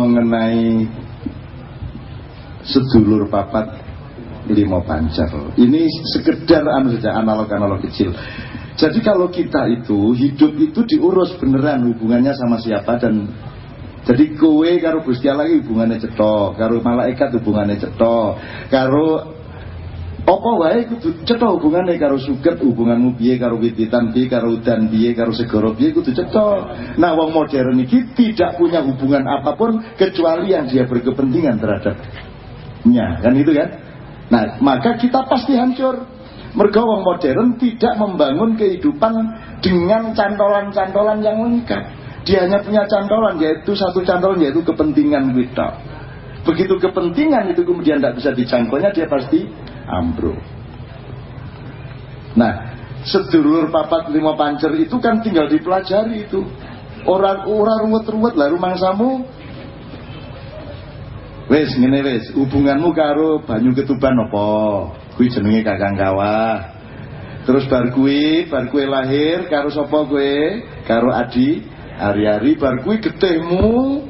mengenai sedulur papat lima pancar. Ini sekedar anu saja analog-analog kecil. Jadi kalau kita itu hidup itu diurus beneran hubungannya sama siapa dan jadi kowe karo Gusti Allah hubungannya cetok, karo malaikat hubungannya cetok, karo apa wae kudu cetha hubungane karo suket hubunganmu piye karo wititan piye karo udan piye karo segoro piye kudu cetha. Nah wong modern iki tidak punya hubungan apa pun kecuali yang dia berkepentingan terhadapnya kan itu kan? Nah maka kita pasti hancur. Mergo wong modern tidak membangun kehidupan dengan cantolan-cantolan yang lengkap. Dia hanya punya cantolan yaitu satu cantolan yaitu kepentingan kita begitu kepentingan itu kemudian tidak bisa dicangkolnya dia pasti ambruk. Nah, sedulur papat lima pancer itu kan tinggal dipelajari itu. Orang-orang ruwet-ruwet lah rumah samu. Wes ngene wes, hubunganmu karo banyu ketuban apa? Kuwi jenenge Kakang Kawah. Terus bar kuwi, bar kuwi lahir karo sapa kowe? Karo Adi Ari-ari bar kuwi getihmu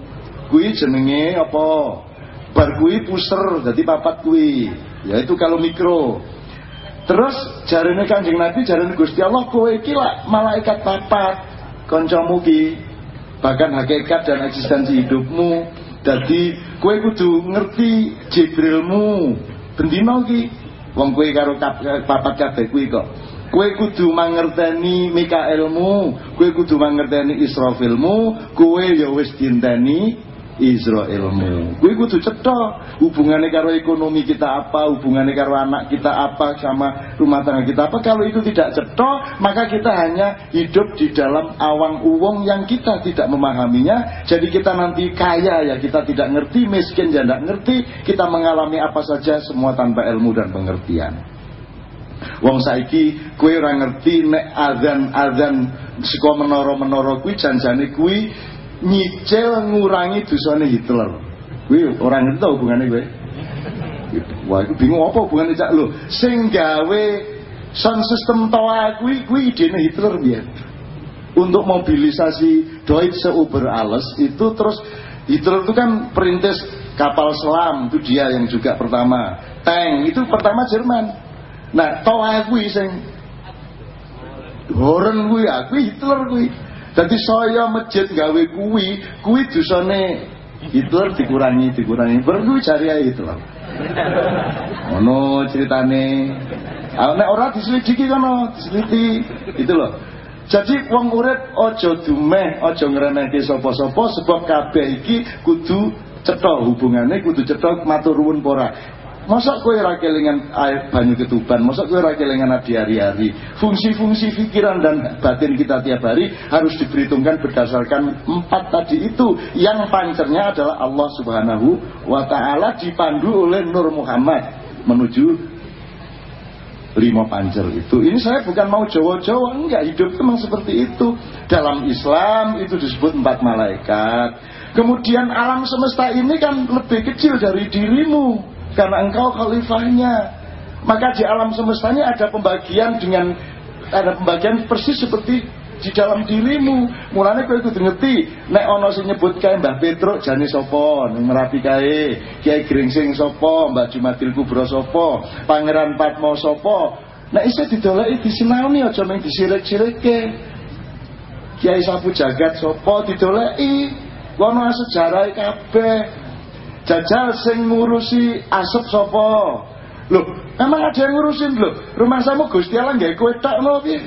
kuwi jenenge apa? Bar kuwi puser dadi papat kuwi. Ya itu kalau mikro. Terus jarene Kanjeng Nabi, jarene Gusti Allah kowe iki malaikat papat kancamu ki. Bahkan hakikat dan eksistensi hidupmu. Jadi kowe kudu ngerti Jibrilmu. Bendino ki. Wong kowe karo papat kabeh kuwi kok. Kowe kudu mangerteni Mikaelmu, kowe kudu mangerteni Israfilmu, kowe ya wis dinteni Israelmu. Kuwi kudu cetha hubungannya karo ekonomi kita apa, hubungannya karo anak kita apa, sama rumah tangga kita apa. Kalau itu tidak cetha, maka kita hanya hidup di dalam awang uwong yang kita tidak memahaminya. Jadi kita nanti kaya ya kita tidak ngerti, miskin ya ngerti, kita mengalami apa saja semua tanpa ilmu dan pengertian. Wong saiki kue ora ngerti nek azan-azan saka menara-menara kuwi janjane kuwi nyicil ngurangi dosane Hitler. Kuwi orang tau hubungannya gue. Wah, itu bingung apa hubungannya cak lo. Sing gawe sound system toa kuwi kuwi idene Hitler biar. Untuk mobilisasi Deutsche Uber Alles itu terus Hitler itu kan perintis kapal selam itu dia yang juga pertama. Tank itu pertama Jerman. Nah, toa kuwi sing Horen kuwi aku ah, Hitler kuwi. Jadi saya masjid gawe kuwi, kuwi dosane Hitler dikurangi, dikurangi. Baru cari aja Hitler. Ono ceritane. Ah nek ora diselidiki kono, diselidiki. Itu loh. Jadi wong urip aja dumeh, aja ngremehke sapa-sapa sebab kabeh iki kudu cetha hubungane, kudu cetha matur nuwun pora. Masa kue ora kelingan air banyu ketuban, masa kue ora kelingan adi hari-hari. Fungsi-fungsi pikiran dan batin kita tiap hari harus diperhitungkan berdasarkan empat tadi itu. Yang pancernya adalah Allah Subhanahu wa taala dipandu oleh Nur Muhammad menuju lima pancer itu. Ini saya bukan mau Jawa-Jawa, enggak. Hidup memang seperti itu. Dalam Islam itu disebut empat malaikat. Kemudian alam semesta ini kan lebih kecil dari dirimu karena engkau khalifahnya. Maka di alam semestanya ada pembagian dengan ada pembagian persis seperti di dalam dirimu. Mulane kowe kudu ngerti nek ana sing nyebut kae Mbah Petruk jane sapa, ning Merapi kae, Kiai Gringsing sapa, Mbah Jumadil Kubro sapa, Pangeran Patmo sapa. Nek iso didoleki disinaoni aja mung disirik-sirikke. Kiai Sapu Jagat sapa didoleki. Wono sejarah kabeh. Jajal sing ngurusi asap sopo. Loh, emang ada yang ngurusin loh. Rumah samu Gusti Allah nggak kue tak loh piye.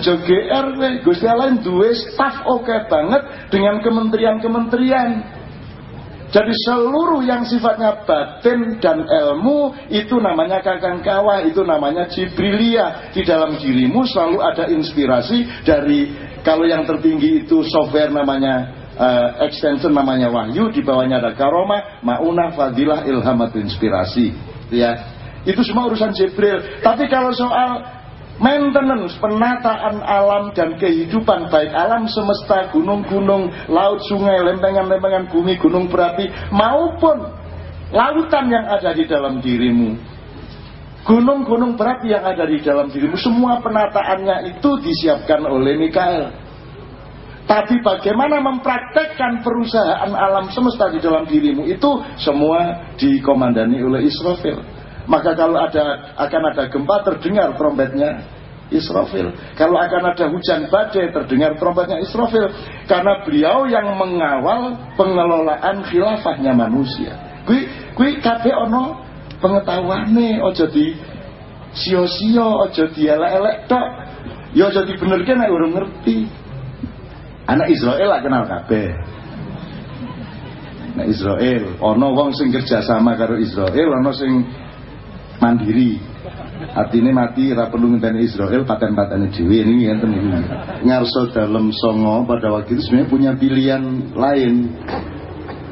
Aja GR kowe, Gusti Allah duwe staf oke banget dengan kementerian-kementerian. Jadi seluruh yang sifatnya batin dan ilmu itu namanya kakang kawah, itu namanya Jibrilia. Di dalam dirimu selalu ada inspirasi dari kalau yang tertinggi itu software namanya uh, extension namanya wahyu, di bawahnya ada karoma, maunah, fadilah, ilham atau inspirasi. Ya, itu semua urusan Jibril. Tapi kalau soal maintenance, penataan alam dan kehidupan baik alam semesta, gunung-gunung, laut, sungai, lempengan-lempengan bumi, gunung berapi maupun lautan yang ada di dalam dirimu. Gunung-gunung berapi yang ada di dalam dirimu, semua penataannya itu disiapkan oleh Mikael. Tapi bagaimana mempraktekkan perusahaan alam semesta di dalam dirimu itu semua dikomandani oleh Israfil. Maka kalau ada akan ada gempa terdengar trompetnya Israfil. Kalau akan ada hujan badai terdengar trompetnya Israfil. Karena beliau yang mengawal pengelolaan khilafahnya manusia. Kui kui kabeh ono pengetahuane ojo di sio-sio ojo di elek-elek tok. Ya ojo dibenerke urung ngerti. Anak Israel lah kenal kabeh. Nah Israel, ono wong sing kerja sama karo Israel, ono sing mandiri. Artinya mati ra perlu Israel paten-patene dhewe ini ngenten iki. Ngarso dalam songo pada waktu itu sebenarnya punya pilihan lain.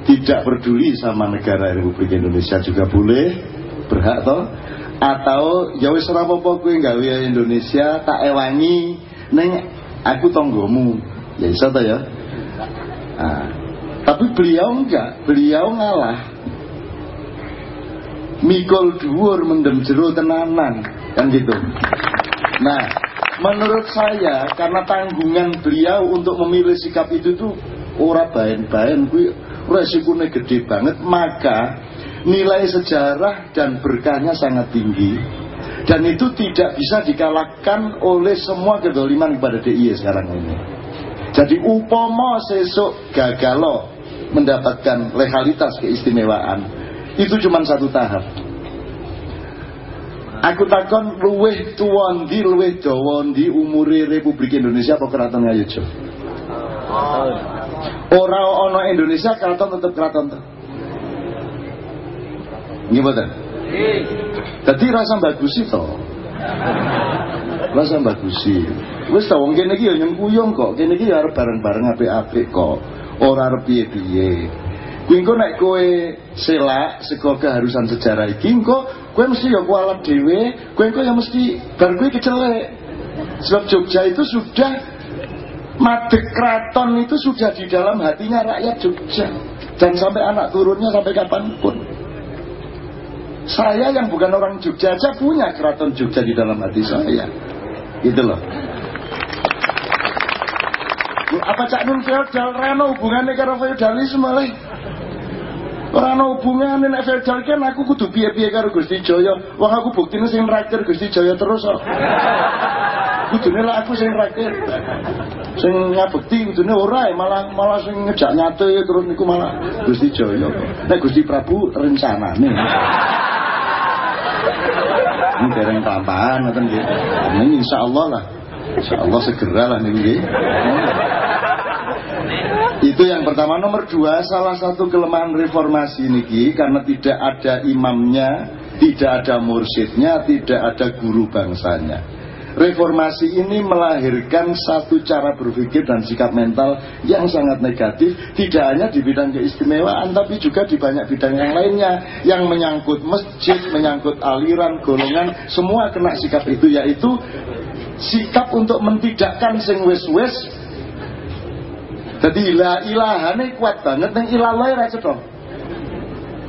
Tidak peduli sama negara Republik Indonesia juga boleh, berhak toh atau ya wis ora apa-apa kowe gawe Indonesia tak ewangi ning aku tonggomu ya bisa ya? Nah, tapi beliau enggak. Beliau ngalah. Mikul dhuwur mendem jero tenanan kan gitu. Nah menurut saya karena tanggungan beliau untuk memilih sikap itu tuh ora bain-bain kuwi resikonya gede banget. Maka nilai sejarah dan berkahnya sangat tinggi. Dan itu tidak bisa dikalahkan oleh semua kedoliman kepada DIY sekarang ini jadi upomo sesuk gagalo mendapatkan legalitas keistimewaan itu cuma satu tahap. Aku takon luweh di luweh di umure Republik Indonesia apa keraton Ngayogya? Ora ono Indonesia keraton tetep keraton tuh. Nggih rasa bagus itu. Rasa bagus sih. Wis ta wong kene iki ya nyengkuyung kok. Kene iki ya arep bareng-bareng apik-apik kok. Ora arep piye-piye. Kuwi engko nek kowe selak saka keharusan sejarah iki engko kowe mesti ya kualat dhewe, kowe engko ya mesti bar kowe kecelek. Sebab Jogja itu sudah madeg keraton itu sudah di dalam hatinya rakyat Jogja dan sampai anak turunnya sampai kapan pun. Saya yang bukan orang Jogja aja punya keraton Jogja di dalam hati saya. Gitu loh apa cak nun feodal rano hubungannya karo feodalisme leh ora ana hubungane nek feodal kan aku kudu piye-piye karo Gusti Jaya. Wong aku buktine sing rakir Gusti Jaya terus kok. Kudune lah aku sing rakir. Sing ngabekti kudune ora malah malah sing ngejak nyate terus niku malah Gusti Jaya. Nek Gusti Prabu rencanane. Ini dereng tambahan ngoten nggih. Ini insyaallah lah. Insyaallah segera lah nggih. itu yang pertama nomor dua salah satu kelemahan reformasi niki karena tidak ada imamnya, tidak ada mursyidnya, tidak ada guru bangsanya. Reformasi ini melahirkan satu cara berpikir dan sikap mental yang sangat negatif Tidak hanya di bidang keistimewaan Tapi juga di banyak bidang yang lainnya Yang menyangkut masjid, menyangkut aliran, golongan Semua kena sikap itu Yaitu sikap untuk mentidakkan sing wes-wes jadi la ilahane kuat banget neng ilallah ora cetha.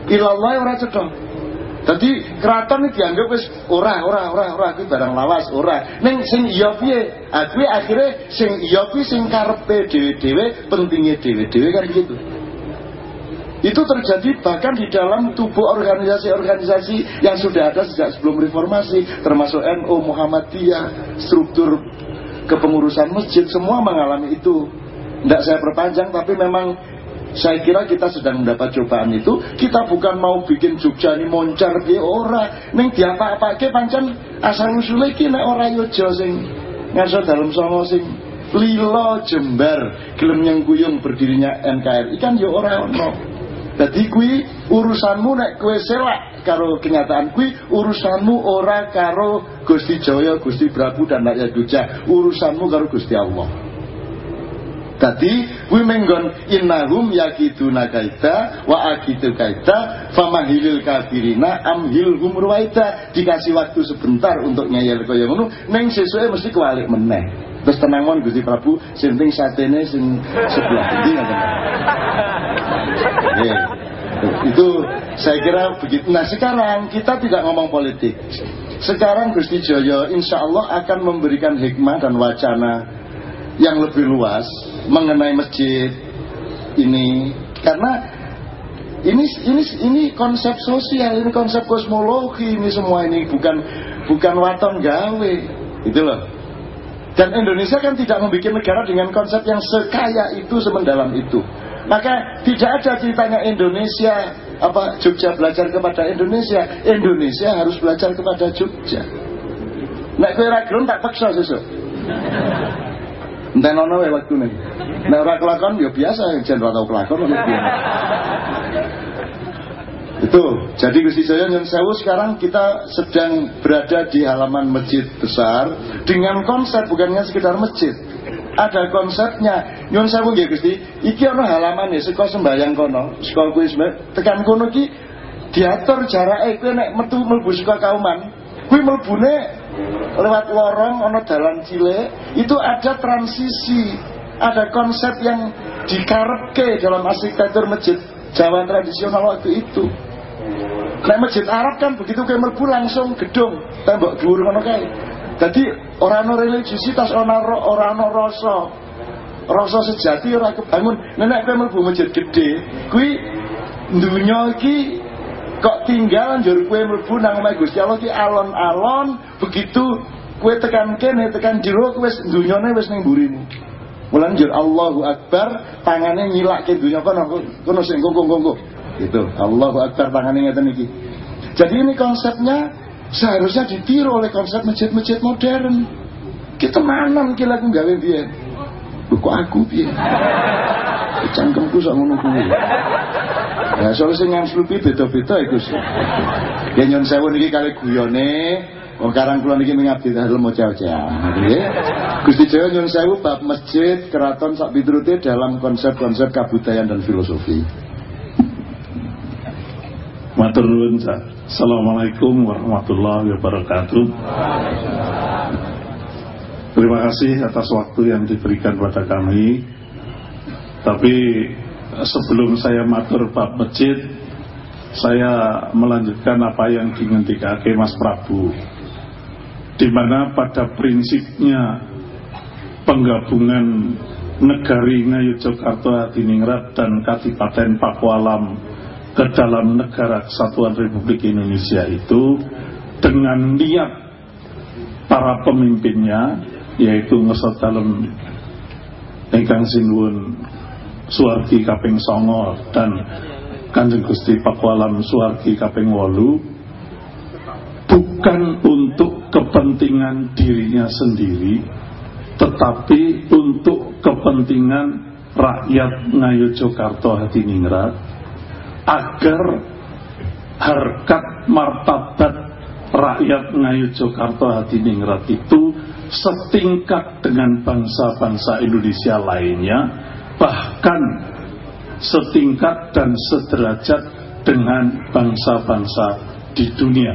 Ilallah ora cetha. Jadi keraton iki dianggap wis ora ora ora ora kuwi barang lawas ora. Ning sing iya piye? Ah akhire sing iya sing karepe dhewe-dhewe, pentinge dhewe-dhewe kan gitu. Itu terjadi bahkan di dalam tubuh organisasi-organisasi yang sudah ada sejak sebelum reformasi, termasuk NU, Muhammadiyah, struktur kepengurusan masjid, semua mengalami itu. Tidak saya perpanjang tapi memang saya kira kita sedang mendapat cobaan itu. Kita bukan mau bikin Jogja ini moncar di ora. Ning diapa-apa ke pancen asal usule ki nek ora yojo sing ngaso dalam songo sing lilo jembar gelem yang guyung berdirinya NKRI kan yo ora ono. Dadi kuwi urusanmu nek kowe selak karo kenyataan kuwi urusanmu ora karo Gusti Jaya Gusti Prabu dan rakyat Jogja. Urusanmu karo Gusti Allah Tadi kuwi menggon innahum yakiduna kaita wa akitu kaita famahilil kafirina amhilhum ruwaita. Dikasih waktu sebentar untuk nyayal kaya ngono. Ning sesuke mesti kewalik meneh. Terus tenang mon Gusti Prabu sing penting satene sing sebelah iki ngoten itu saya kira begitu. Nah sekarang kita tidak ngomong politik. Sekarang Gusti Joyo insya Allah akan memberikan hikmah dan wacana yang lebih luas mengenai masjid ini. Karena ini ini ini konsep sosial ini konsep kosmologi ini semua ini bukan bukan waton gawe itu loh. Dan Indonesia kan tidak membuat negara dengan konsep yang sekaya itu semendalam itu. Maka tidak ada ceritanya Indonesia apa Jogja belajar kepada Indonesia. Indonesia harus belajar kepada Jogja. Nek kowe ra tak paksa sesuk. Enten ono wae wektune. Nek ora kelakon ya biasa jen ora tau kelakon Itu, jadi Gusti saya yang Sewu sekarang kita sedang berada di halaman masjid besar dengan konsep bukannya sekedar masjid. Ada konsepnya. Nyun Sewu nggih Gusti, iki ana halaman ya saka sembayang kono, saka kuwi tekan kono ki diatur jarake kowe nek metu mlebu saka kauman, kuwi mlebune lewat lorong ono dalan cilik itu ada transisi ada konsep yang dikarepke dalam arsitektur masjid Jawa tradisional waktu itu Nah masjid Arab kan begitu kayak melbu langsung gedung tembok dhuwur ngono kae. Jadi orang no religiusitas orang orang no rasa sejati orang kebangun. Nenek kayak melbu masjid gede, kui dunia kok tinggal njur kue mlebu nang omahe Gusti Allah ki alon-alon begitu kue tekan kene tekan jero kue dunyane wis ning mburimu Mulan njur Allahu Akbar tangane nyilake dunya kono kono sing kongkong-kongkong itu Allahu Akbar tangane ngeten iki. Jadi ini konsepnya seharusnya ditiru oleh konsep masjid-masjid modern. Kita mana mungkin lagu gawe biyen kok aku piye? Cangkemku sak ngono kuwi Ya soal sing ngangslupi beda-beda iku. Ya nyon sewu niki kali guyone Wong karang kula niki mengabdi dalem. Nggih. Gusti Jawa nyon sewu bab masjid, keraton sak piturute dalam konsep-konsep kabudayaan dan filosofi. Matur nuwun, Assalamualaikum warahmatullahi wabarakatuh. Terima kasih atas waktu yang diberikan pada kami. Tapi sebelum saya matur bab masjid saya melanjutkan apa yang dingendikake Mas Prabu. Di mana pada prinsipnya penggabungan negari Ngayogyakarta Hadiningrat dan Kadipaten Pakualam ke dalam negara kesatuan Republik Indonesia itu dengan niat para pemimpinnya yaitu ngesot dalam ingkang sinuwun Suwargi kaping songo dan Kanjeng Gusti Pakualam Suwargi kaping wolu bukan untuk kepentingan dirinya sendiri tetapi untuk kepentingan rakyat Ngayogyakarta Hadiningrat agar harkat martabat rakyat Ngayogyakarta Hadiningrat itu setingkat dengan bangsa-bangsa Indonesia lainnya bahkan setingkat dan sederajat dengan bangsa-bangsa di dunia.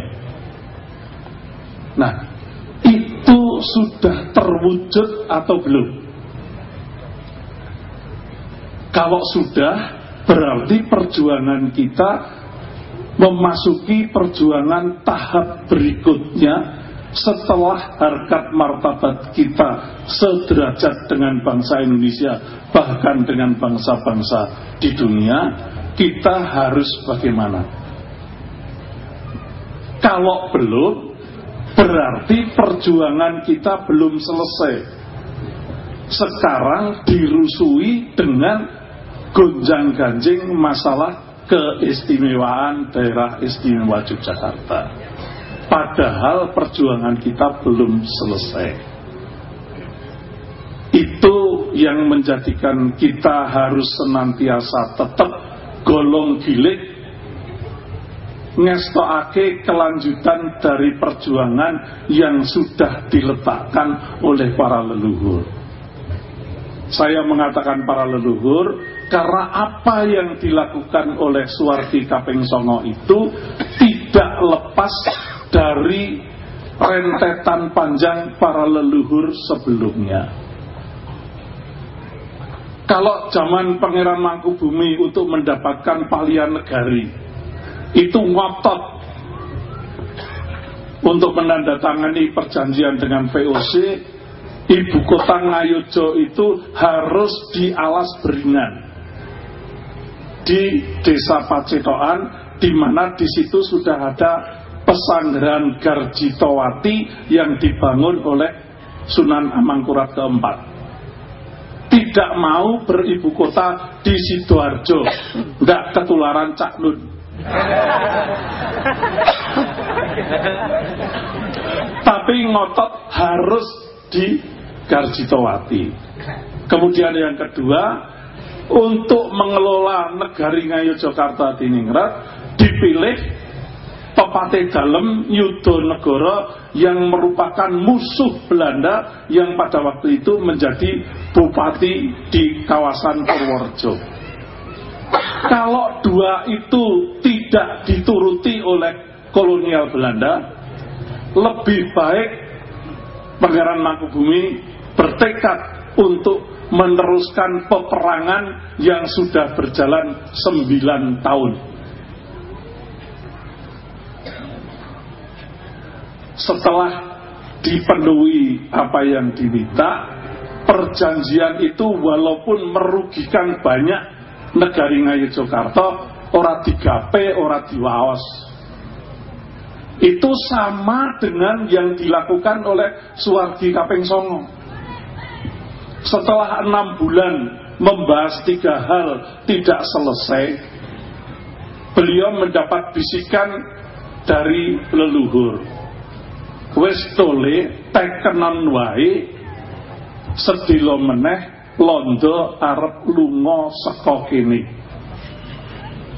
Nah, itu sudah terwujud atau belum? Kalau sudah, berarti perjuangan kita memasuki perjuangan tahap berikutnya setelah harkat martabat kita sederajat dengan bangsa Indonesia bahkan dengan bangsa-bangsa di dunia kita harus bagaimana? Kalau belum berarti perjuangan kita belum selesai. Sekarang dirusui dengan gonjang-ganjing masalah keistimewaan daerah istimewa Yogyakarta Padahal perjuangan kita belum selesai. Itu yang menjadikan kita harus senantiasa tetap golong gilik ngestoake kelanjutan dari perjuangan yang sudah diletakkan oleh para leluhur. Saya mengatakan para leluhur karena apa yang dilakukan oleh Suwarti Kaping Songo itu tidak lepas dari rentetan panjang para leluhur sebelumnya. Kalau zaman Pangeran Mangkubumi untuk mendapatkan palian negari, itu ngotot untuk menandatangani perjanjian dengan VOC, ibu kota Ngayojo itu harus di alas beringan di desa Pacetoan di mana di situ sudah ada pesanggeran Garjitowati yang dibangun oleh Sunan Amangkurat keempat. Tidak mau beribu kota di Sidoarjo. Tidak ketularan Cak Nun. Tapi ngotot harus di Garjitowati. Kemudian yang kedua untuk mengelola negari Ngayogyakarta Diningrat dipilih Pepate Dalem Yudo Negoro yang merupakan musuh Belanda yang pada waktu itu menjadi bupati di kawasan Purworejo. Kalau dua itu tidak dituruti oleh kolonial Belanda, lebih baik Pangeran Mangkubumi bertekad untuk meneruskan peperangan yang sudah berjalan sembilan tahun setelah dipenuhi apa yang diminta, perjanjian itu walaupun merugikan banyak negari Ngayogyakarta, ora digape, ora diwaos. Itu sama dengan yang dilakukan oleh Suwardi Kaping Songo. Setelah enam bulan membahas tiga hal tidak selesai, beliau mendapat bisikan dari leluhur wis tole tekenan wae sedilo meneh londo arep lunga saka kene.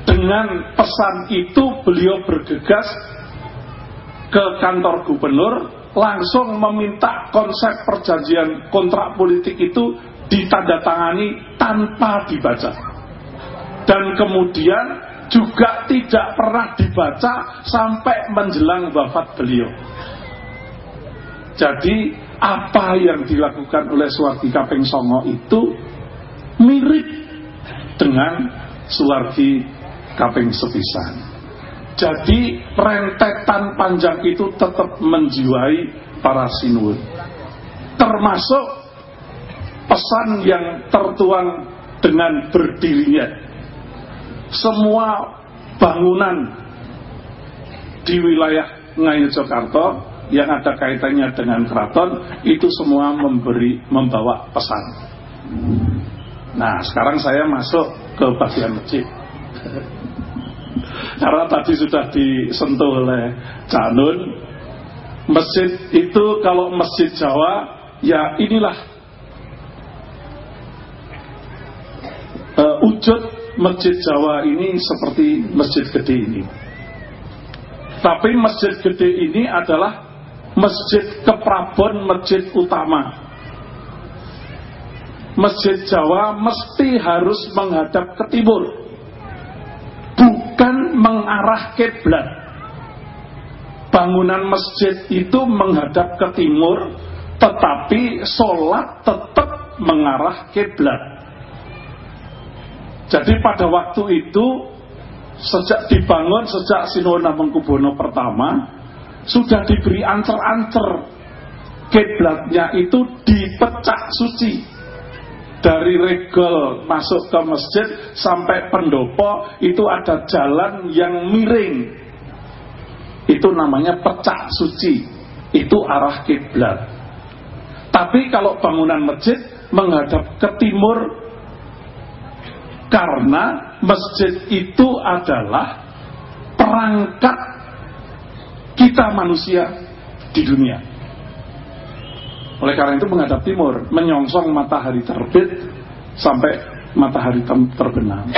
Dengan pesan itu beliau bergegas ke kantor gubernur langsung meminta konsep perjanjian kontrak politik itu ditandatangani tanpa dibaca. Dan kemudian juga tidak pernah dibaca sampai menjelang wafat beliau jadi apa yang dilakukan oleh Suwardi Kaping Songo itu mirip dengan Suwardi Kaping Sepisan. Jadi rentetan panjang itu tetap menjiwai para sinuun. Termasuk pesan yang tertuang dengan berdirinya semua bangunan di wilayah Ngayu Jakarta yang ada kaitannya dengan keraton itu semua memberi membawa pesan. Nah, sekarang saya masuk ke bagian masjid. Karena tadi sudah disentuh oleh Canun, masjid itu kalau masjid Jawa ya inilah uh, wujud masjid Jawa ini seperti masjid gede ini. Tapi masjid gede ini adalah Masjid Keprabon Masjid Utama. Masjid Jawa mesti harus menghadap ke timur. Bukan mengarah kiblat. Bangunan masjid itu menghadap ke timur tetapi sholat tetap mengarah kiblat. Jadi pada waktu itu sejak dibangun sejak Sinona Mengkubono pertama sudah diberi ancer-ancer. Kiblatnya itu dipecah suci. Dari regol masuk ke masjid sampai pendopo itu ada jalan yang miring. Itu namanya pecah suci. Itu arah kiblat. Tapi kalau bangunan masjid menghadap ke timur karena masjid itu adalah perangkat kita manusia di dunia. Oleh karena itu menghadap timur, menyongsong matahari terbit sampai matahari terbenam.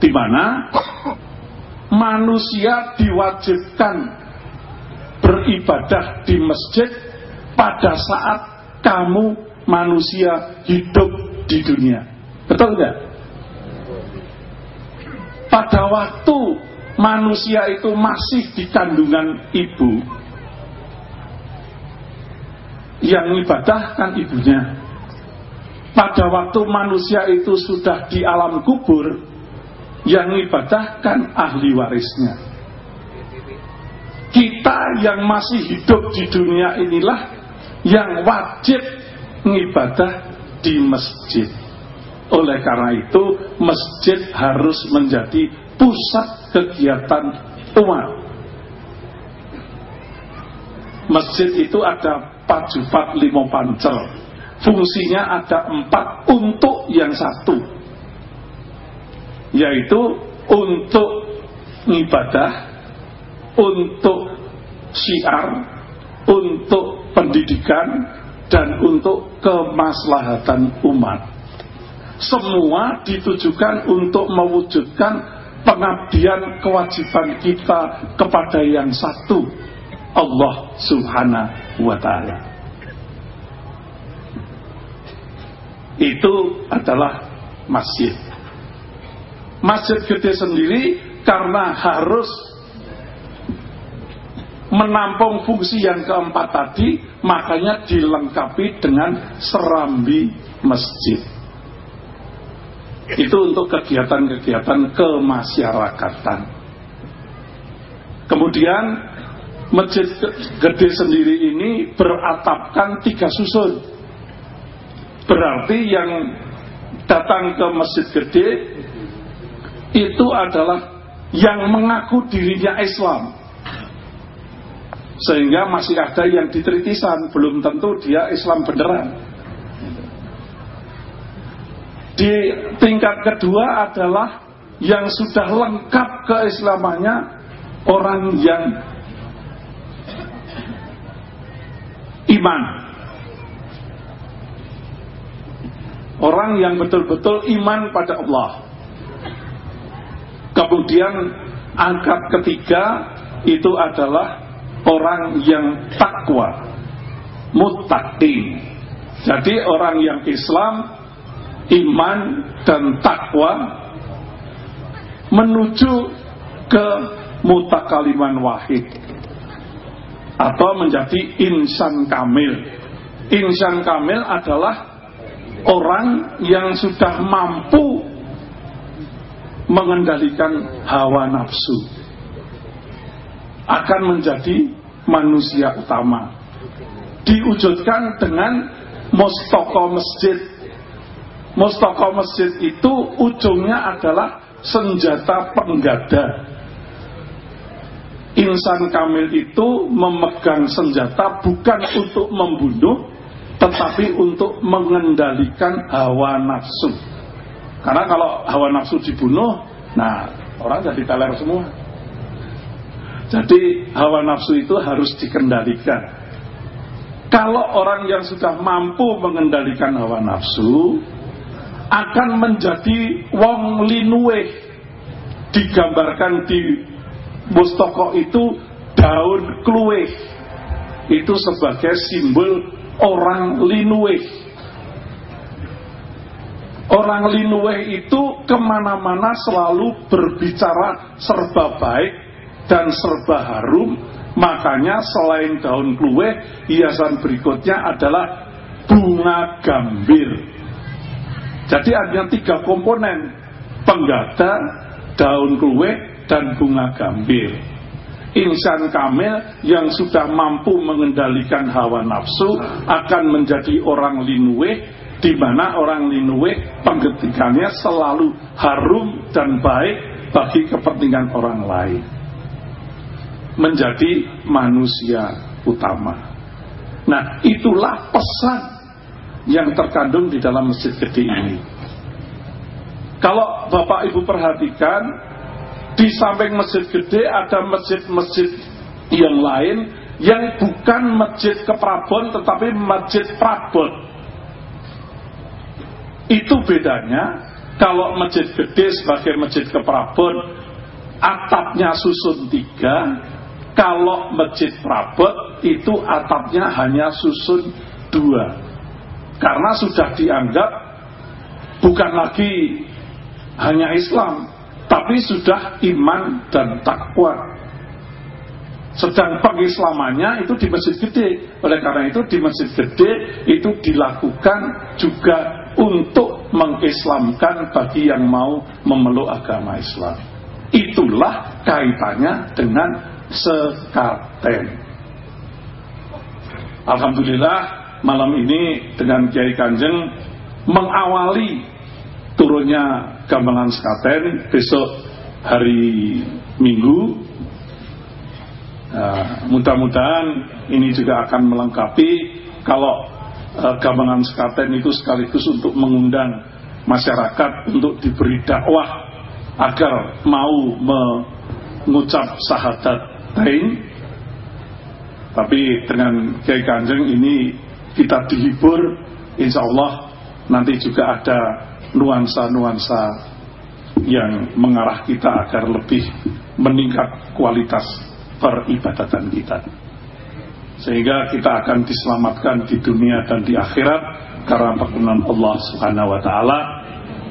Di mana manusia diwajibkan beribadah di masjid pada saat kamu manusia hidup di dunia. Betul nggak? Pada waktu manusia itu masih di kandungan ibu. Yang ibadah kan ibunya. Pada waktu manusia itu sudah di alam kubur yang ibadah kan ahli warisnya. Kita yang masih hidup di dunia inilah yang wajib ngibadah di masjid. Oleh karena itu, masjid harus menjadi pusat kegiatan umat. Masjid itu ada pajupat limo pancel. Fungsinya ada empat untuk yang satu. Yaitu untuk ibadah, untuk syiar, untuk pendidikan, dan untuk kemaslahatan umat. Semua ditujukan untuk mewujudkan pengabdian kewajiban kita kepada yang satu, Allah Subhanahu wa Ta'ala. Itu adalah masjid. Masjid gede sendiri karena harus menampung fungsi yang keempat tadi, makanya dilengkapi dengan serambi masjid. Itu untuk kegiatan-kegiatan kemasyarakatan. Kemudian masjid gede sendiri ini beratapkan tiga susun. Berarti yang datang ke masjid gede itu adalah yang mengaku dirinya Islam sehingga masih ada yang ditritisan, belum tentu dia Islam beneran. Di tingkat kedua adalah yang sudah lengkap keislamannya orang yang iman. Orang yang betul-betul iman pada Allah. Kemudian angkat ketiga itu adalah orang yang takwa, muttaqin. Jadi orang yang Islam, iman dan takwa menuju ke mutakaliman wahid atau menjadi insan kamil. Insan kamil adalah orang yang sudah mampu mengendalikan hawa nafsu akan menjadi manusia utama. Diwujudkan dengan mostoko masjid. Mostoko masjid itu ujungnya adalah senjata penggada. Insan kamil itu memegang senjata bukan untuk membunuh, tetapi untuk mengendalikan hawa nafsu. Karena kalau hawa nafsu dibunuh, nah orang jadi teler semua. Jadi hawa nafsu itu harus dikendalikan. Kalau orang yang sudah mampu mengendalikan hawa nafsu akan menjadi wong linue digambarkan di mustoko itu daun kluwe. Itu sebagai simbol orang linue orang linue itu ke mana-mana selalu berbicara serba baik dan serba harum. Makanya selain daun kluwe hiasan berikutnya adalah bunga gambir jadi ada tiga komponen. Penggada daun kluwe dan bunga gambir. Insan kamil yang sudah mampu mengendalikan hawa nafsu akan menjadi orang linue di mana orang linue penggetikannya selalu harum dan baik bagi kepentingan orang lain. Menjadi manusia utama. Nah, itulah pesan yang terkandung di dalam masjid gede ini. Kalau Bapak Ibu perhatikan, di samping masjid gede ada masjid-masjid yang lain yang bukan masjid keprabon tetapi masjid prabon. Itu bedanya kalau masjid gede sebagai masjid keprabon atapnya susun tiga, kalau masjid Prabot itu atapnya hanya susun dua. Karena sudah dianggap bukan lagi hanya Islam, tapi sudah iman dan takwa. Sedang pengislamannya itu di masjid gede. Oleh karena itu di masjid gede itu dilakukan juga untuk mengislamkan bagi yang mau memeluk agama Islam. Itulah kaitannya dengan sekaten. Alhamdulillah malam ini dengan Kiai Kanjeng mengawali turunnya Gambangan Sekaten besok hari Minggu. Nah, mudah-mudahan ini juga akan melengkapi kalau uh, Gambangan Sekaten itu sekaligus untuk mengundang masyarakat untuk diberi dakwah agar mau mengucap sahadat tain tapi dengan Kiai Kanjeng ini kita dihibur insya Allah nanti juga ada nuansa-nuansa yang mengarah kita agar lebih meningkat kualitas peribadatan kita sehingga kita akan diselamatkan di dunia dan di akhirat karena perkenan Allah Subhanahu wa taala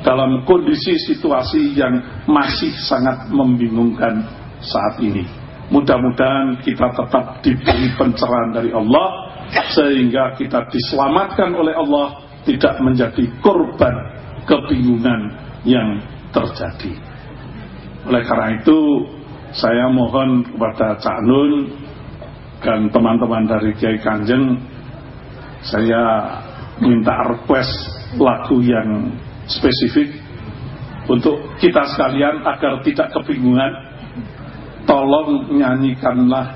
dalam kondisi situasi yang masih sangat membingungkan saat ini. Mudah-mudahan kita tetap diberi pencerahan dari Allah sehingga kita diselamatkan oleh Allah tidak menjadi korban kebingungan yang terjadi. Oleh karena itu saya mohon kepada Cak Nun dan teman-teman dari Kiai Kanjeng saya minta request lagu yang spesifik untuk kita sekalian agar tidak kebingungan tolong nyanyikanlah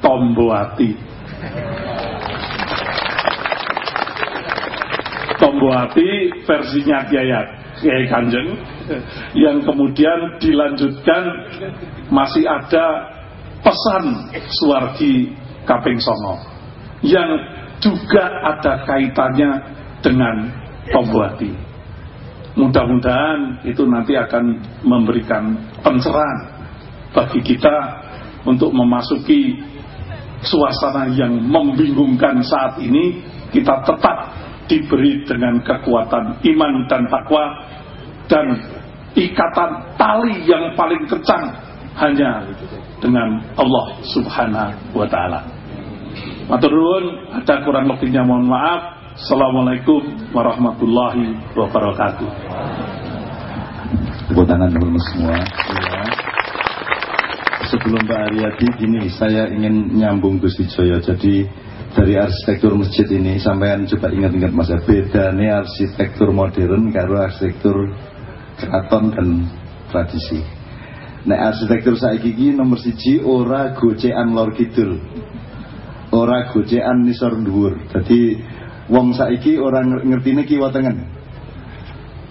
Tomboati Tomboati versinya Kiai Kanjeng yang kemudian dilanjutkan masih ada pesan Suwargi Kaping Songo yang juga ada kaitannya dengan Tomboati mudah-mudahan itu nanti akan memberikan pencerahan bagi kita untuk memasuki suasana yang membingungkan saat ini. Kita tetap diberi dengan kekuatan iman dan takwa dan ikatan tali yang paling kencang hanya dengan Allah Subhanahu wa taala. Matur ada kurang lebihnya mohon maaf. Assalamualaikum warahmatullahi wabarakatuh. Tepuk tangan teman semua. Ya. Sebelum Pak Aryadi gini, saya ingin nyambung Gus Joyo. Jadi dari arsitektur masjid ini. Sampean coba ingat-ingat Mas. Beda nih arsitektur modern karo arsitektur keraton dan tradisi. Nah arsitektur saya gigi nomor siji ora gocean lor kidul, ora gocean nisor dhuwur. Jadi wong saiki orang ngerti ini kiwa tengen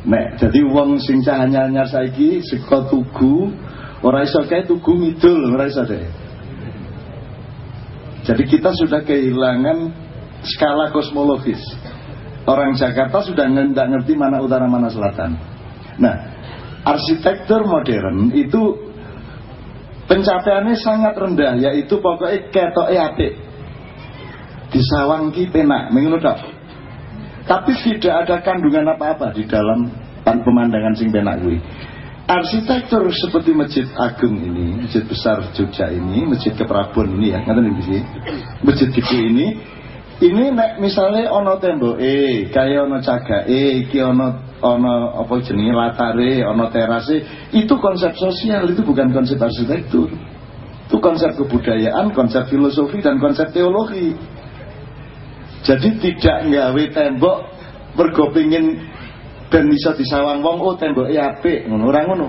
nek jadi wong sing cahanya anyar saiki seko tugu ora iso kae tugu midul ora iso deh jadi kita sudah kehilangan skala kosmologis. Orang Jakarta sudah nggak ngerti mana utara mana selatan. Nah arsitektur modern itu pencapaiannya sangat rendah yaitu pokoknya ketok apik. Disawangki penak menurut tapi tidak ada kandungan apa-apa di dalam pemandangan sing penak gue arsitektur seperti masjid agung ini masjid besar Jogja ini masjid keprabon ini ya di sini masjid gede ini ini nek misalnya ono tembok eh kayak ono caga eh iki ono ono apa jenenge latare ono terase itu konsep sosial itu bukan konsep arsitektur. Itu konsep kebudayaan konsep filosofi dan konsep teologi. Jadi tidak nggawe tembok mergo pengin ben bisa disawang wong oh tembok apik ngono ora ngono.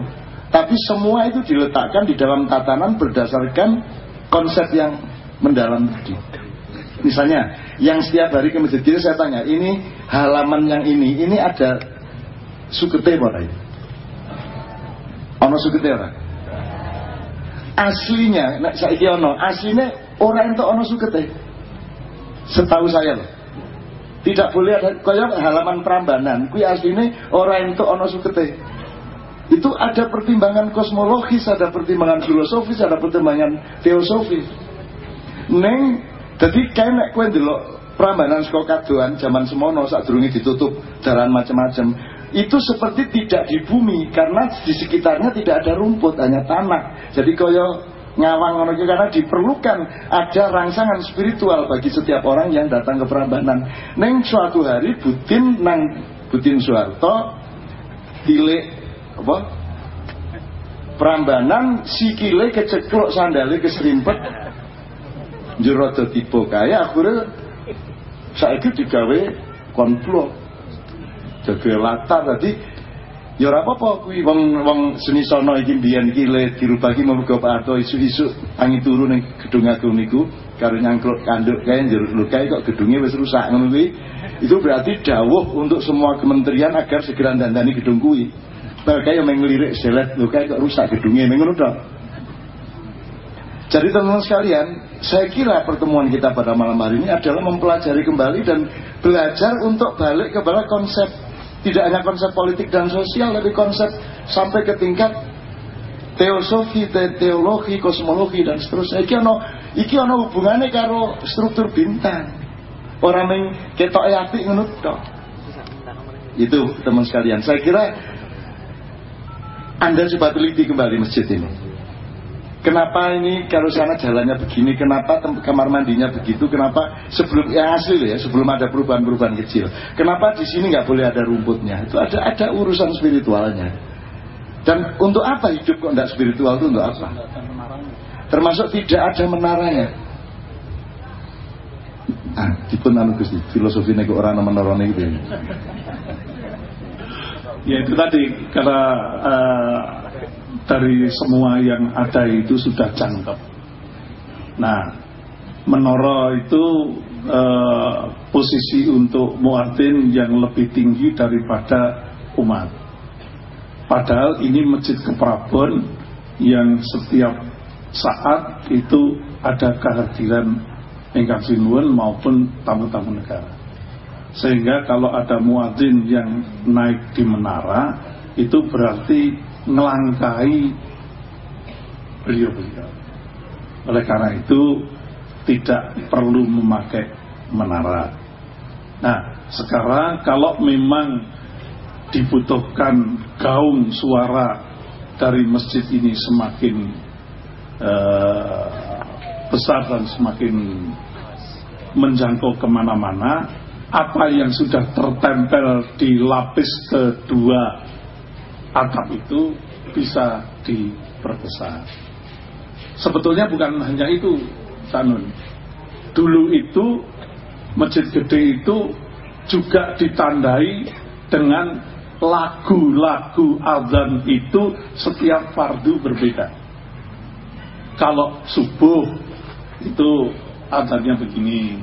Tapi semua itu diletakkan di dalam tatanan berdasarkan konsep yang mendalam tadi. Misalnya, yang setiap hari ke masjid kita saya tanya, ini halaman yang ini, ini ada sukete ora Ono sukete ora? Aslinya, nek saiki ono, aslinya orang itu ono sukete. Setahu saya loh. Tidak boleh ada kaya halaman Prambanan, kui asline orang itu ono sukete. Itu ada pertimbangan kosmologis, ada pertimbangan filosofis, ada pertimbangan teosofis. Neng, jadi kayak kue dulu Prambanan sekolah kadoan zaman semono saat durungi ditutup jalan macam-macam. Itu seperti tidak di bumi karena di sekitarnya tidak ada rumput, hanya tanah. Jadi kaya ngawang ngono karena diperlukan ada rangsangan spiritual bagi setiap orang yang datang ke Prambanan. Neng suatu hari Butin nang Butin Soeharto tilik apa? Prambanan sikile kecekluk sandale keserimpet jero tipe kaya akhirnya Saiki digawe konflik. Jaga latar tadi ya ora apa-apa kuwi. Wong wong seni sono iki mbiyen iki dirubah iki Pak Arto isu-isu tangi turu ning gedung agung niku karo nyangkruk kanduk kae njero lukai kok gedungnya wis rusak ngono kuwi. Itu berarti dawuh untuk semua kementerian agar segera dandani gedung kuwi. Mereka yang mengelirik selet lukai kok rusak gedungnya ngono dong jadi teman-teman sekalian saya kira pertemuan kita pada malam hari ini adalah mempelajari kembali dan belajar untuk balik kepada konsep tidak hanya konsep politik dan sosial tapi konsep sampai ke tingkat teosofi, te teologi, kosmologi dan seterusnya. Iki ono iki ono hubungannya karo struktur bintang. Orang yang ketok api ngono Itu teman sekalian. Saya kira Anda coba teliti kembali masjid ini. Kenapa ini kalau sana jalannya begini? Kenapa kamar mandinya begitu? Kenapa sebelum yang asli ya sebelum ada perubahan-perubahan kecil? Kenapa di sini nggak boleh ada rumputnya? Itu ada ada urusan spiritualnya. Dan untuk apa hidup kok tidak spiritual itu untuk apa? Termasuk tidak ada menaranya. Ah, dipun anu Gusti, filosofi nego orang menarane gitu. Ya itu tadi karena uh, dari semua yang ada itu sudah jangkep. Nah, menoro itu uh, posisi untuk muadzin yang lebih tinggi daripada umat. Padahal ini masjid keprabon yang setiap saat itu ada kehadiran engkang sinuwun maupun tamu-tamu negara. Sehingga kalau ada muadzin yang naik di menara itu berarti ngelangkai beliau-beliau. Oleh karena itu tidak perlu memakai menara. Nah, sekarang kalau memang dibutuhkan gaung suara dari masjid ini semakin uh, besar dan semakin menjangkau ke mana-mana, apa yang sudah tertempel di lapis kedua atap itu bisa diperbesar. Sebetulnya bukan hanya itu, Sanun. Dulu itu masjid gede itu juga ditandai dengan lagu-lagu azan itu setiap fardu berbeda. Kalau subuh itu azannya begini,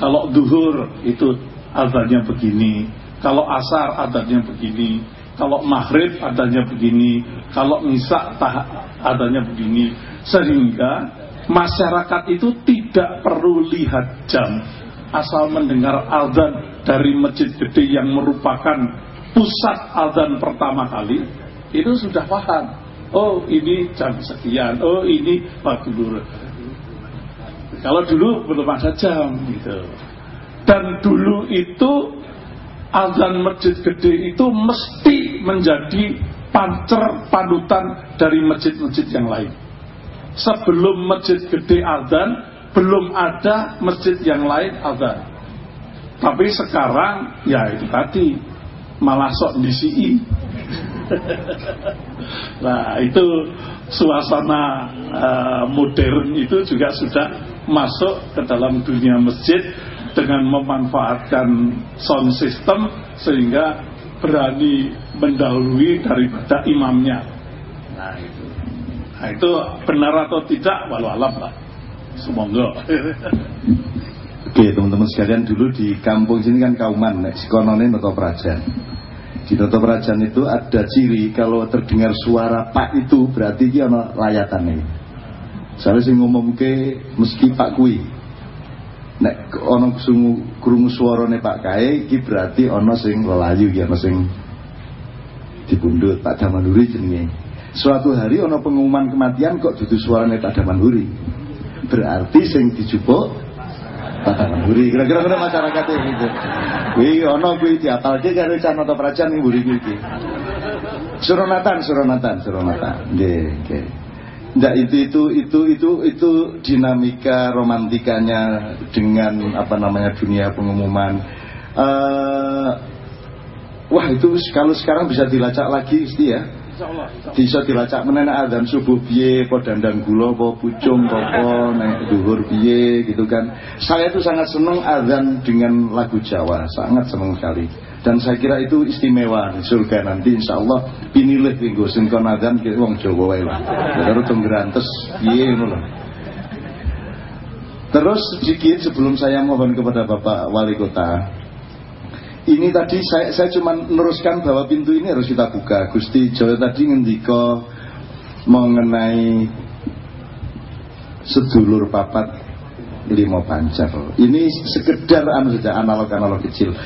kalau duhur itu azannya begini, kalau asar azannya begini, kalau maghrib adanya begini, kalau misa adanya begini, sehingga masyarakat itu tidak perlu lihat jam, asal mendengar azan dari masjid gede yang merupakan pusat azan pertama kali, itu sudah paham. Oh ini jam sekian, oh ini waktu dulu. Kalau dulu belum ada jam gitu. Dan dulu itu azan masjid gede itu mesti menjadi pancer panutan dari masjid-masjid yang lain. Sebelum masjid gede azan, belum ada masjid yang lain azan. Tapi sekarang ya itu tadi malah sok disi. nah itu suasana uh, modern itu juga sudah masuk ke dalam dunia masjid dengan memanfaatkan sound system sehingga berani mendahului daripada imamnya. Nah itu, nah, itu benar atau tidak walau alam lah. Semoga. Oke teman-teman sekalian dulu di kampung sini kan kauman, nek konone Noto Prajan. Di Noto Prajan itu ada ciri kalau terdengar suara Pak itu berarti dia ono Saya sih ngomong ke meski Pak Kui, nek ana sungu krungu swarane Pak Kae iki berarti ana sing lelayu iki ana sing dipundhut Pak Damanuri jenenge. Suatu hari ana pengumuman kematian kok dudu suarane Pak Damanuri. Berarti sing dijupuk Pak Damanuri. Kira-kira ngono masyarakat gitu. Kuwi ana kuwi diapalke karo Canata Prajan ning mburi iki. Suronatan, Suronatan, Suronatan. Nggih, nggih. Enggak itu itu itu itu itu dinamika romantikanya dengan apa namanya dunia pengumuman. Uh, wah itu kalau sekarang bisa dilacak lagi isti ya. Bisa dilacak meneh adzan subuh piye apa dandang gula apa pucung apa nek dhuwur piye gitu kan. Saya itu sangat senang adzan dengan lagu Jawa sangat senang sekali. Dan saya kira itu istimewa di surga nanti insya Allah pinilih tinggal singkon adzan kira wong Jawa wae lah. Terus tunggerantes piye ngono Terus sedikit sebelum saya mohon kepada Bapak Wali Kota ini tadi saya, saya cuma meneruskan bahwa pintu ini harus kita buka. Gusti Jawa tadi ngendiko mengenai sedulur papat lima pancar. Ini sekedar anu saja analog-analog kecil.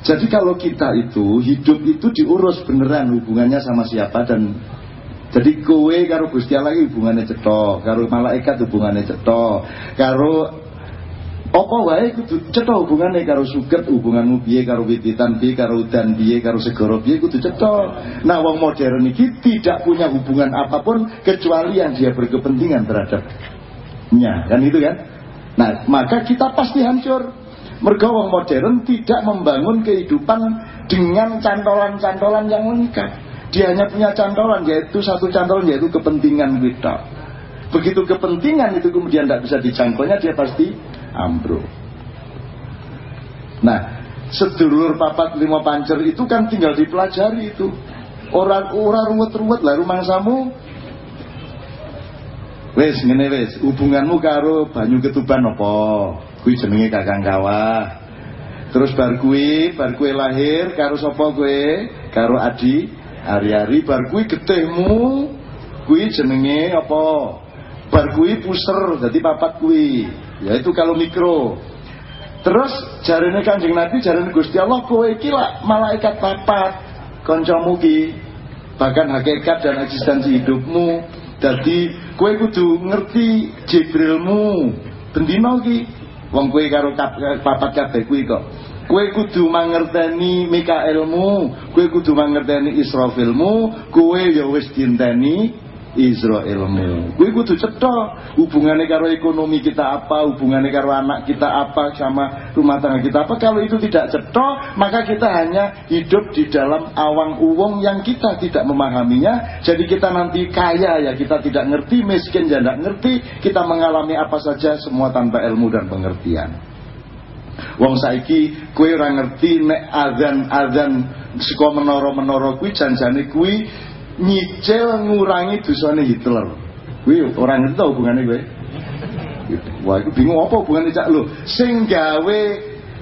Jadi kalau kita itu hidup itu diurus beneran hubungannya sama siapa dan jadi kowe karo Gusti Allah hubungannya cetok, karo malaikat hubungannya cetok, karo apa wae kudu cetha hubungane karo suket hubunganmu piye karo wititan piye karo udan piye karo segara piye kudu cetha. Nah wong modern iki tidak punya hubungan apa pun kecuali yang dia berkepentingan terhadapnya kan itu kan? Nah maka kita pasti hancur. Mergo wong modern tidak membangun kehidupan dengan cantolan-cantolan yang lengkap. Dia hanya punya cantolan yaitu satu cantolan yaitu kepentingan kita. Begitu kepentingan itu kemudian tidak bisa dijangkaunya dia pasti ambruk. Nah, sedulur papat lima pancer itu kan tinggal dipelajari itu. Orang-orang ruwet-ruwet lah rumangsamu. Wes ngene wes, hubunganmu karo banyu ketuban apa? Kuwi jenenge Kakang Kawah. Terus bar kuwi, bar kuwi lahir karo sapa kowe? Karo Adi Ari-ari bar kuwi getihmu kuwi jenenge apa? Bar kuwi puser dadi papat kuwi. Ya itu kalau mikro. Terus jarene Kanjeng Nabi jarene Gusti Allah kowe iki lah malaikat papat ki. Bahkan hakikat dan eksistensi hidupmu. Jadi kowe kudu ngerti Jibrilmu. Bendino ki. Wong kowe karo papat kabeh kuwi kok. Kowe kudu mangerteni Mikaelmu, kowe kudu mangerteni Israfilmu, kowe ya wis dinteni Israelmu. Kuwi kudu hubungannya karo ekonomi kita apa, hubungannya karo anak kita apa, sama rumah tangga kita apa. Kalau itu tidak cetha, maka kita hanya hidup di dalam awang uwong yang kita tidak memahaminya. Jadi kita nanti kaya ya kita tidak ngerti, miskin ya tidak ngerti, kita mengalami apa saja semua tanpa ilmu dan pengertian. Wong saiki kue ora ngerti nek azan-azan saka menara-menara kuwi janjane kuwi nyicil ngurangi dosane Hitler. Kuwi orang itu hubungannya gue. Wah, itu bingung apa hubungannya cak lo. Sing gawe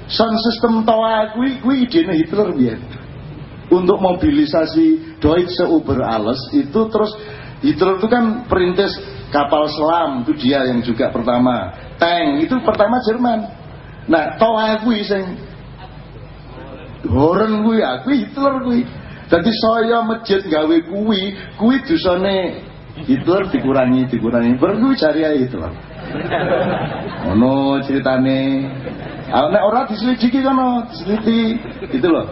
sound system toa kuwi kuwi idene Hitler biar. Untuk mobilisasi Deutsche Uber alles itu terus Hitler itu kan perintis kapal selam itu dia yang juga pertama. Tank itu pertama Jerman. Nah, toa kuwi sing Horen kuwi aku Hitler kuwi. Jadi saya masjid gawe kuwi, kuwi dosane Hitler dikurangi, dikurangi. Cari aja Hitler. Ono ceritane. Ah nek ora diselidiki kono, diselidiki. Gitu loh.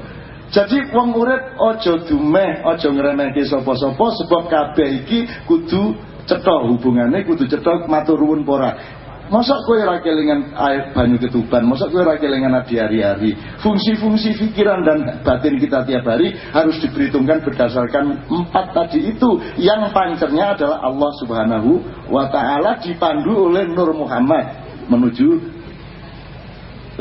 Jadi wong urip aja dumeh, aja ngremehke sapa-sapa sebab kabeh iki kudu cetha hubungane, kudu cetha matur nuwun ora. Masa kue rakelingan air banyu ketuban, masa kue rakelingan adi hari-hari. Fungsi-fungsi pikiran dan batin kita tiap hari harus diperhitungkan berdasarkan empat tadi itu. Yang pancernya adalah Allah Subhanahu wa Ta'ala dipandu oleh Nur Muhammad menuju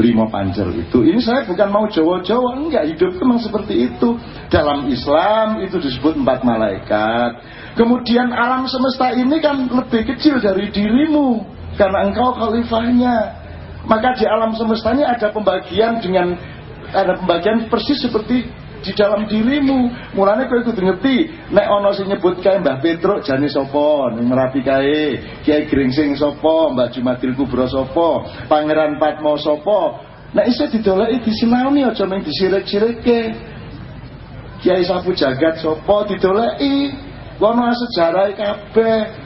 lima pancer itu. Ini saya bukan mau Jawa-Jawa, enggak hidup memang seperti itu. Dalam Islam itu disebut empat malaikat. Kemudian alam semesta ini kan lebih kecil dari dirimu karena engkau khalifahnya. Maka di alam semestanya ada pembagian dengan ada pembagian persis seperti di dalam dirimu. Mulane kowe kudu ngerti nek ana sing nyebut kae Mbah Petruk jane sapa, ning Merapi kae, Kiai Gringsing sapa, Mbah Jumadil Kubro sapa, Pangeran Patmo sapa. Nek isih didoleki disinaoni aja mung disirik-sirikke. Kiai Sapu Jagat sapa didoleki. Wono sejarah kabeh.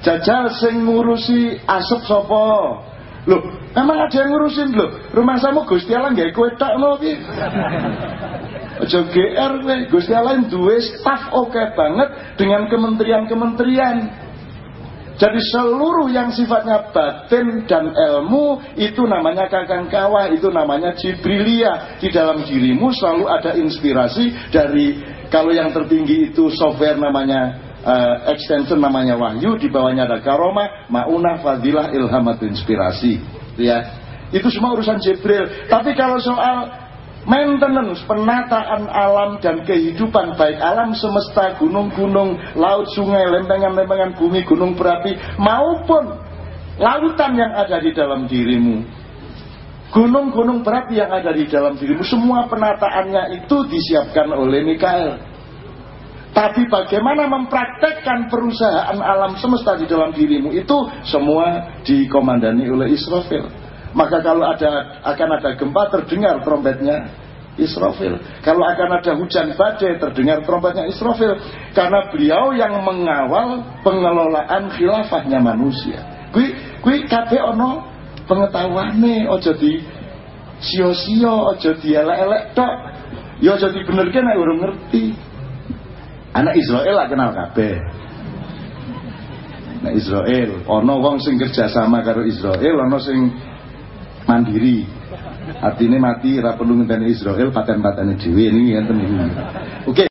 Jajal sing ngurusi asap sopo. Loh, emang ada yang ngurusin loh. Rumah samu Gusti Allah nggak kowe tok lho piye? Aja GR kowe. Gusti Allah duwe staf oke banget dengan kementerian-kementerian. Jadi seluruh yang sifatnya batin dan ilmu itu namanya kakang kawah, itu namanya Jibrilia. Di dalam dirimu selalu ada inspirasi dari Kalau yang tertinggi itu software namanya uh, extension namanya wahyu, di bawahnya ada karomah, maunah, fadilah, ilham atau inspirasi. Ya, itu semua urusan Jibril. Tapi kalau soal maintenance, penataan alam dan kehidupan baik alam semesta, gunung-gunung, laut, sungai, lempengan-lempengan bumi, gunung berapi maupun lautan yang ada di dalam dirimu. Gunung-gunung berapi yang ada di dalam dirimu, semua penataannya itu disiapkan oleh Mikael. Tapi bagaimana mempraktekkan perusahaan alam semesta di dalam dirimu itu semua dikomandani oleh Israfil. Maka kalau ada akan ada gempa terdengar trompetnya Israfil. Kalau akan ada hujan badai terdengar trompetnya Israfil. Karena beliau yang mengawal pengelolaan khilafahnya manusia. Kui kui kabeh ono pengetahuane ojo di sio-sio ojo di elek-elek tok. Ya ojo dibenerke nek urung ngerti. Anak Israel lah kenal kabeh. Nah Israel, ono wong sing kerja sama karo Israel, ono sing mandiri. Artinya mati ra perlu Israel paten-patene dhewe ini ngenten iki. Oke.